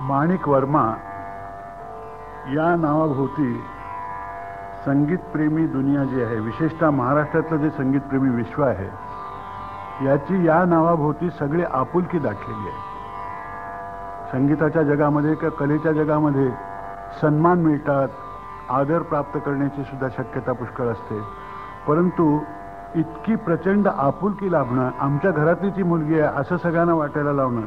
माणिक वर्मा या नावाभोवती संगीतप्रेमी दुनिया जी आहे विशेषतः महाराष्ट्रातलं जे संगीतप्रेमी विश्व आहे याची या नावाभोवती सगळी आपुलकी दाखलेली आहे. संगीताच्या जगामध्ये किंवा कलेच्या जगामध्ये सन्मान मिळतात आदर प्राप्त करण्याची सुद्धा शक्यता पुष्कळ असते. परंतु इतकी प्रचंड आपुलकी लाभणं आमच्या घरातली ती मुलगी आहे असं सगळ्यांना वाटायला लावणं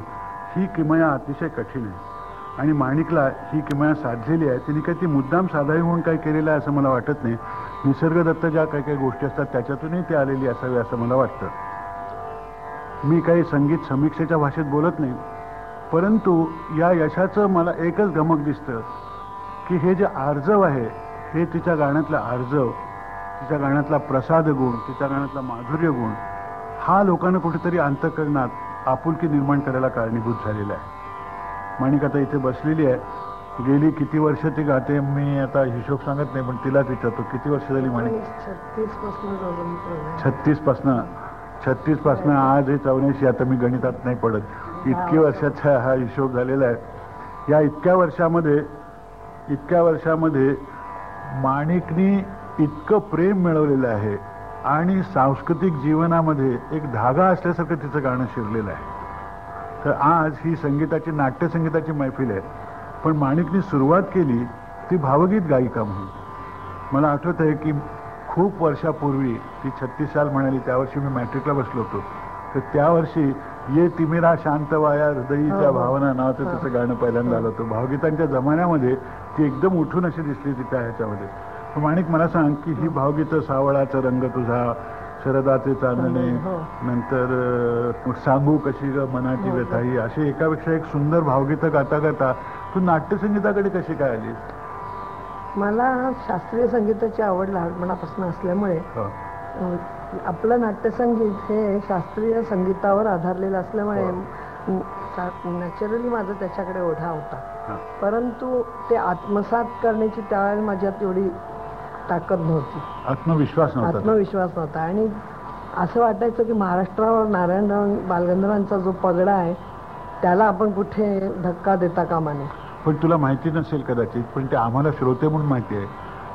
ही किमया अतिशय कठीण आहे. आणि माणिकला ही किमया साधलेली आहे. तिने काही ती मुद्दाम साधावी म्हणून काही केलेलं आहे असं मला वाटत नाही. निसर्गदत्त ज्या काही काही गोष्टी असतात त्याच्यातूनही ती आलेली असावी असं मला वाटतं. मी काही संगीत समीक्षेच्या भाषेत बोलत नाही. परंतु या यशाचं मला एकच गमक दिसतं की हे जे आर्जव आहे हे तिच्या गाण्यातलं आर्जव तिच्या गाण्यातला प्रसाद गुण तिच्या गाण्यातला माधुर्य गुण हा लोकांना कुठेतरी अंतकरणात आपुलकी निर्माण करायला कारणीभूत झालेला आहे. माणिक आता इथे बसलेली आहे. गेली किती वर्ष ती गाते मी आता हिशोब सांगत नाही पण तिलाच विचारतो किती वर्ष झाली माणिक? छत्तीस पासनं छत्तीस पासनं आज हे चौऱ्याऐंशी आता मी गणितात नाही पडत. इतकी वर्षाचा हा हिशोब झालेला आहे. या इतक्या वर्षामध्ये इतक्या वर्षामध्ये माणिकनी इतकं प्रेम मिळवलेलं आहे आणि सांस्कृतिक जीवनामध्ये एक धागा असल्यासारखं तिचं गाणं शिरलेलं आहे. तर आज ही संगीताची नाट्यसंगीताची मैफिल आहे. पण माणिकनी सुरुवात केली ती भावगीत गायिका म्हणून. मला आठवत आहे की खूप वर्षापूर्वी ती छत्तीस साल म्हणाली त्या वर्षी मी मॅट्रिकला बसलो होतो. तर त्या वर्षी ये तिमिरा शांत वाया हृदयीच्या हो, हो. भावना नावाचं हा. तिचं गाणं पहिल्यांदा आलं होतं. भावगीतांच्या जमान्यामध्ये ती एकदम उठून अशी दिसली तिच्या ह्याच्यामध्ये. पण माणिक मला सांग की ही भावगीतं सावळाचा रंग तुझा शरदाचे चांदणे हो. नंतर अं, सांगू कशी ग मनाची हो, हो. व्यथा ही अशी एकापेक्षा एक सुंदर भावगीतं गाता गाता तू नाट्यसंगीताकडे कशी काय आली मला शास्त्रीय संगीताची आवड लहानपणापासून असल्यामुळे हो. आपलं नाट्यसंगीत हे शास्त्रीय संगीतावर आधारलेलं असल्यामुळे नॅचरली माझा त्याच्याकडे ओढा होता हा. परंतु ते आत्मसात करण्याची त्यावेळेला माझ्यात एवढी ताकद नव्हती. आत्मविश्वास नव्हता आत्मविश्वास नव्हता. आणि असं वाटायचं की महाराष्ट्रावर नारायणराव बालगंधर्वांचा जो पगडा आहे त्याला आपण कुठे धक्का देता कामा नये. पण तुला माहिती नसेल कदाचित पण ते आम्हाला श्रोते म्हणून माहिती आहे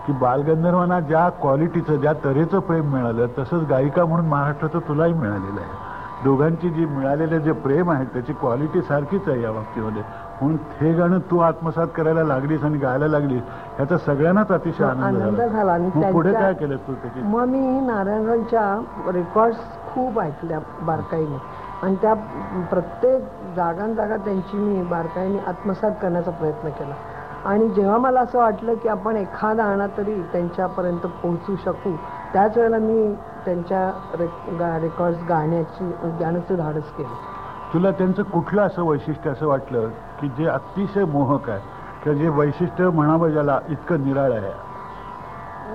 की बालगंधर्वांना ज्या क्वालिटीचं ज्या तऱ्हेचं प्रेम मिळालं तसंच गायिका म्हणून महाराष्ट्राचं तुलाही मिळालेलं आहे. दोघांची जी मिळालेलं जे प्रेम आहे त्याची क्वालिटी सारखीच आहे या बाबतीमध्ये. म्हणून हे गाणं तू आत्मसात करायला लागलीस आणि गायला लागलीस ह्याचा सगळ्यांनाच अतिशय आनंद झाला. आणि पुढे काय केलं तू त्याची? मग मी नारायणरावांच्या रेकॉर्ड्स खूप ऐकल्या बारकाईने. आणि त्या प्रत्येक जागांजागा त्यांची मी बारकाईने आत्मसात करण्याचा प्रयत्न केला. आणि जेव्हा मला असं वाटलं की आपण एखादा आणा तरी त्यांच्यापर्यंत पोहोचू शकू त्याच वेळेला मी त्यांच्या रेक गा रेकॉर्ड्स गाण्याची गाण्याचं धाडस केलं. तुला त्यांचं कुठलं असं वैशिष्ट्य असं वाटलं की जे अतिशय मोहक आहे? किंवा जे वैशिष्ट्य म्हणावं ज्याला इतकं निराळ आहे?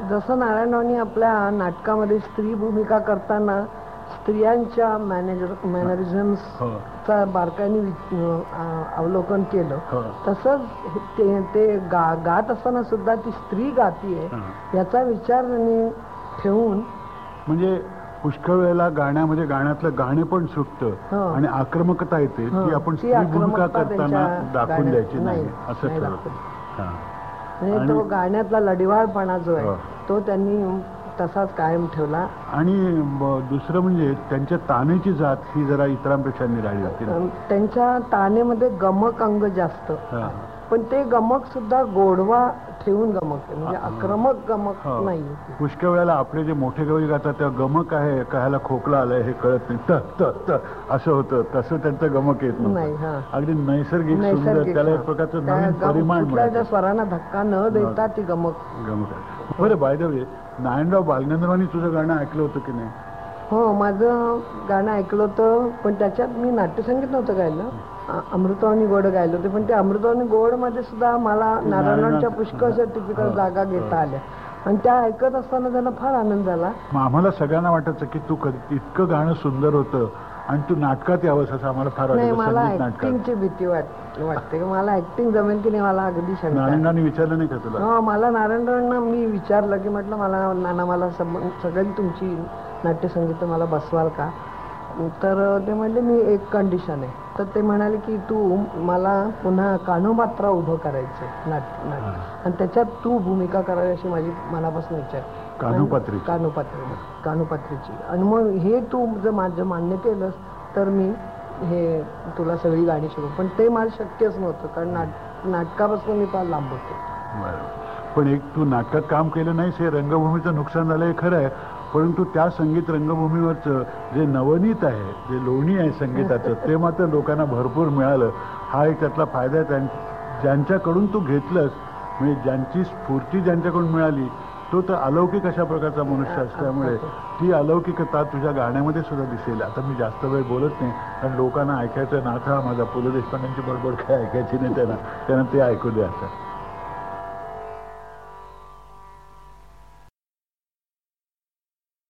जसं नारायणरावांनी आपल्या नाटकामध्ये स्त्री भूमिका करताना स्त्रियांच्या मॅनेजर मॅनरिझम्स हो. बारकाईने अवलोकन केलं हो. तसंच ते ते गा गात असताना सुद्धा ती स्त्री गातीये हां. याचा विचार त्यांनी ठेवून म्हणजे पुष्कळ वेळेला गाण्यामध्ये गाण्यातलं गाणे पण हो. सुटतं आणि आक्रमकता येते हो, ती आपण स्त्री भूमिका करताना दाखवून द्यायची नाही असं ठरवलं. हां. म्हणजे तो गाण्यातला लढिवाळपणा जो हो. आहे तो त्यांनी तसाच कायम ठेवला आणि दुसरं म्हणजे त्यांच्या तानेची जात ही जरा इतरांपेक्षा निराळी होती त्यांच्या तानेमध्ये गमक अंग जास्त हां. पण ते गमक सुद्धा गोडवा ठेवून गमक आहे. म्हणजे आक्रमक गमक. नाही पुष्कळ वेळेला आपले जे मोठे गवळी गातात त्या गमक आहे का ह्याला खोकला आलाय हे कळत नाही. त त त असं होतं. तसं त्यांचं गमक येत नाही अगदी नैसर्गिक सुंदर त्याला एक. प्रकारचं नवीन परिमाण स्वरांना धक्का न देता ती गमक. गमक. बरं बाय द वे नारायणराव बालगंधर्वांनी तुझं गाणं ऐकलं होतं की नाही? हो माझं गाणं ऐकलं होतं पण त्याच्यात मी नाट्यसंगीत नव्हतं गायलं. अ- अमृतवाणी गोड गायलं होते. पण ते गोडमध्ये सुद्धा मला नारायणांच्या नारायण- पुष्कळशा टिपिकल हो, जागा हो. घेता आल्या. आणि त्या ऐकत असताना त्यांना फार आनंद झाला आम्हाला सगळ्यांना वाटायचं की तू इतकं गाणं सुंदर होतं आणि तू नाटकात यावंस असं आम्हाला फार नाही मला ऍक्टिंगची भीती वाट वाटते. मला ऍक्टिंग जमेल की नाही मला अगदी. नारायणाने विचारलं नाही का तुला? हो मला नारायणरावांना मी विचारलं की म्हटलं मला नाना मला सगळी तुमची नाट्यसंगीत मला बसवाल का? तर ते म्हणले मी एक कंडिशन आहे. तर ते म्हणाले की तू मला पुन्हा कानोपात्रा उभं करायचं नाट नाट. आणि त्याच्यात तू भूमिका करावी अशी माझी मनापासून इच्छा आहे. कानोपात्रीची. कानोपात्री कानोपात्रीची. आणि मग हे तू जर माझं मान्य केलंस तर मी हे तुला सगळी गाणी शिकू पण ते मला शक्यच नव्हतं कारण नाट नाटकापासून मी फार लांब होते. बरं. पण एक तू नाटकात काम केलं नाहीस हे रंगभूमीचं नुकसान झालं हे खरं आहे. परंतु त्या संगीत रंगभूमीवरचं जे नवनीत आहे जे लोणी आहे संगीताचं ते मात्र लोकांना भरपूर मिळालं. हा एक त्यातला फायदा आहे. त्यां- ज्यांच्याकडून तू घेतलंस म्हणजे ज्यांची स्फूर्ती ज्यांच्याकडून मिळाली तो तर अलौकिक अशा प्रकारचा मनुष्य असल्यामुळे ती अलौकिकता तुझ्या गाण्यामध्ये सुद्धा दिसेल. आता मी जास्त वेळ बोलत नाही कारण लोकांना ऐकायचं नाथा माझा पु ल देशपांड्यांची बरोबर काय ऐकायची नाही त्यांना. त्यांना ते ऐकू द्या आता.